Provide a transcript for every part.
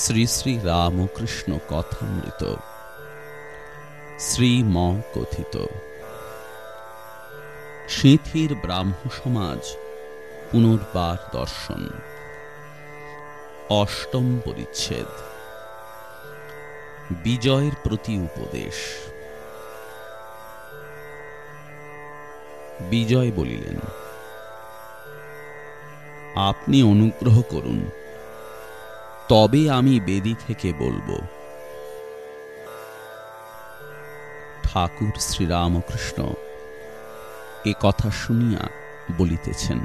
শ্রী শ্রী রামকৃষ্ণ কথামৃত। শ্রীম কথিত সিঁথির ব্রাহ্ম সমাজ পুনর্বার দর্শন। অষ্টম পরিচ্ছেদ। বিজয়ের প্রতি উপদেশ। বিজয় বলিলেন, আপনি অনুগ্রহ করুন তবে আমি বেদি থেকে বলব। ঠাকুর শ্রীরামকৃষ্ণ, এ কথা শুনিয়া বলিতেছেন,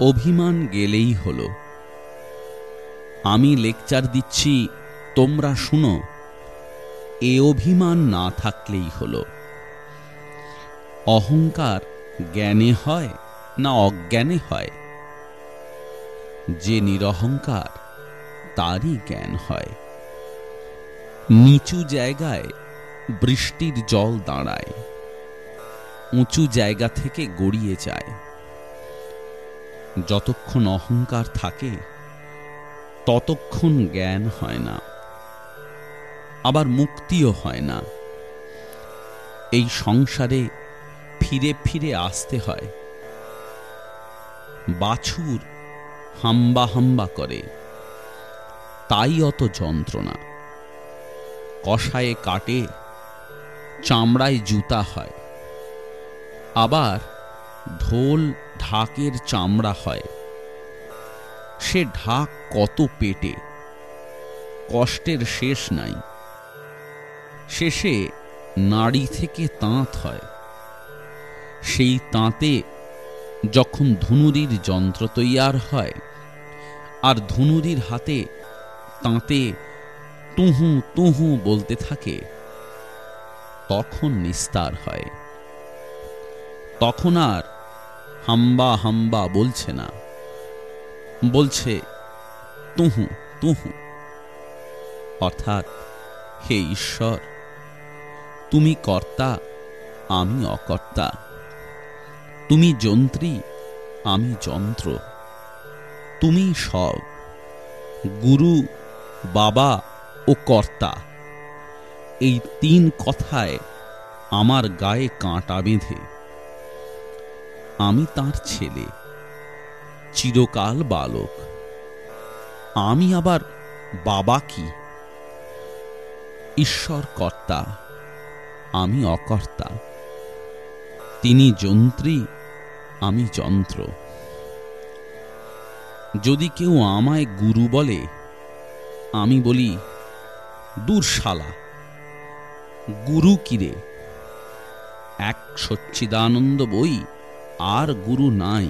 অভিমান গেলেই হল। আমি লেকচার দিচ্ছি, তোমরা শুনো, এ অভিমান না থাকলেই হল। অহংকার জ্ঞানে হয় না অজ্ঞানে হয়। যে নিরহংকার, তারই জ্ঞান হয়। নিচু জায়গায় বৃষ্টির জল দাঁড়ায়, উঁচু জায়গা থেকে গড়িয়ে যায়। যতক্ষণ অহংকার থাকে, ততক্ষণ জ্ঞান হয় না, আবার মুক্তিও হয় না। এই সংসারে ফিরে ফিরে আসতে হয়। বাছুর হাম্বা হাম্বা করে। তাই অত যন্ত্রণা। কষায়ে কাটে, চামড়ায় জুতা হয়। আবার ঢোল ঢাকের চামড়া হয়। সে ঢাক কত পেটে, কষ্টের শেষ নাই। শেষে নাড়ি থেকে তাঁত হয়। সেই তাঁতে যখন ধুনুরির যন্ত্র তৈয়ার হয়, আর ধুনুরির হাতে তাঁতে তুহু তুহু বলতে থাকে, তখন নিস্তার হয়। তখন আর হাম্বা হাম্বা বলছে না। বলছে তুহু তুহু অর্থাৎ, হে ঈশ্বর, তুমি কর্তা, আমি অকর্তা। তুমি যন্ত্রী, আমি যন্ত্র। তুমি সব, গুরু, বাবা ও কর্তা। এই তিন কথায় আমার গায়ে কাঁটা বেঁধে। আমি তার ছেলে, চিরকাল বালক। আমি আবার বাবা কি? ঈশ্বর কর্তা, আমি অকর্তা। তিনি যন্ত্রী আমি যন্ত্র। যদি কেউ আমায় গুরু বলে, আমি বলি দূর শালা গুরু কিরে এক সচ্চিদানন্দ বই আর গুরু নাই।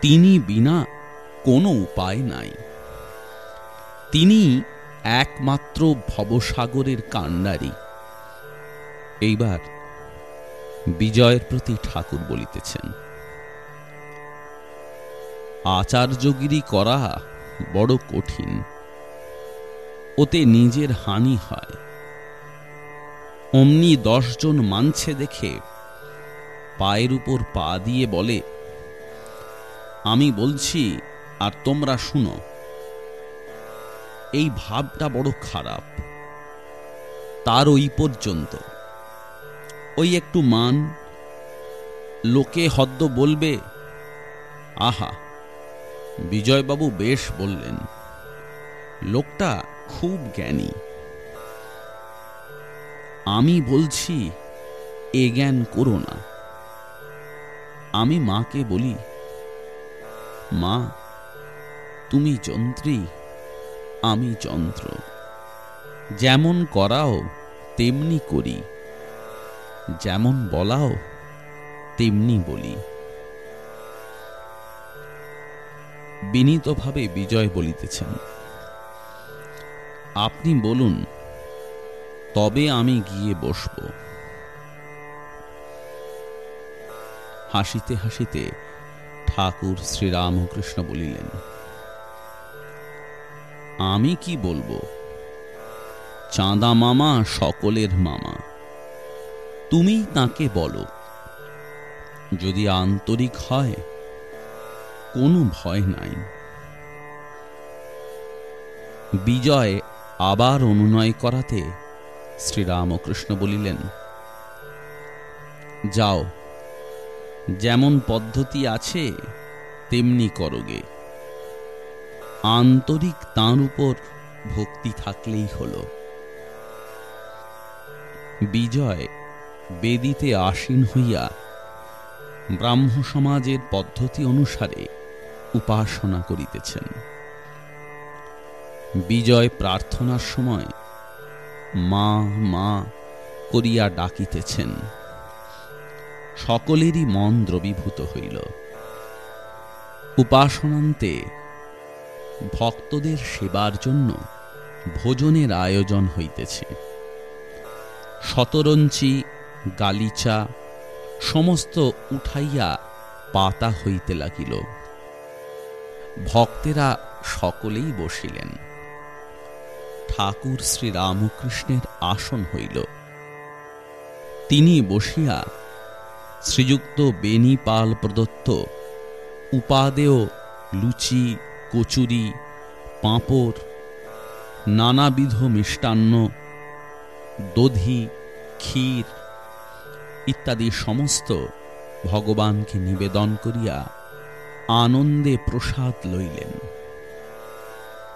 তিনি বিনা কোনো উপায় নাই। তিনি একমাত্র ভবসাগরের কাণ্ডারি। এইবার বিজয়ের প্রতি ঠাকুর বলিতেছেন। আচার্যগিরি করা বড় কঠিন। ওতে নিজের হানি হয়। অমনি দশজন মানছে দেখে পায়ের উপর পা দিয়ে বলে, আমি বলছি, আর তোমরা শুনো, এই ভাবটা বড় খারাপ। তার ওই পর্যন্ত। ওই একটু মান। লোকে হদ্দ বলবে, আহা, বিজয়বাবু বেশ বললেন। লোকটা খুব জ্ঞানী। আমি বলছি, এ জ্ঞান করো না। আমি মাকে বলি, মা, তুমি যন্ত্রী, আমি যন্ত্র। যেমন করাও, তেমনি করি। যেমন বলাও, তেমনি বলি। বিনীতভাবে বিজয় বলিতেছেন। আপনি বলুন, তবে আমি গিয়ে বসব। হাসিতে হাসিতে ঠাকুর শ্রীরামকৃষ্ণ বলিলেন, আমি কি বলব? চাঁদা মামা সকলের মামা। তুমি তাকে বলো। যদি আন্তরিক হয়, কোনো ভয় নাই। বিজয় আবার অনুনয় করাতে শ্রীরামকৃষ্ণ বলিলেন, যাও, যেমন পদ্ধতি আছে, তেমনি করগে আন্তরিক তাঁর উপর ভক্তি থাকলেই হল। বিজয় বেদিতে আসীন হইয়া ব্রাহ্ম সমাজের পদ্ধতি অনুসারে উপাসনা করিতেছেন। বিজয় প্রার্থনার সময় মা মা করিয়া ডাকিতেছেন। সকলেরই মন দ্রবীভূত হইল। উপাসনান্তে ভক্তদের সেবার জন্য ভোজনের আয়োজন হইতেছে। শতরঞ্চি গালিচা সমস্ত উঠাইয়া পাতা হইতে লাগিল। ভক্তেরা সকলেই বসিলেন। ঠাকুর শ্রী রামকৃষ্ণের আসন হইল। তিনি বসিয়া শ্রীযুক্ত বেনি পাল প্রদত্ত উপাদেয় লুচি, কচুরি, পাঁপড়, নানাবিধ মিষ্টান্ন, দধি, ক্ষীর ইত্যাদি সমস্ত ভগবানকে নিবেদন করিয়া আনন্দে প্রসাদ লইলেন।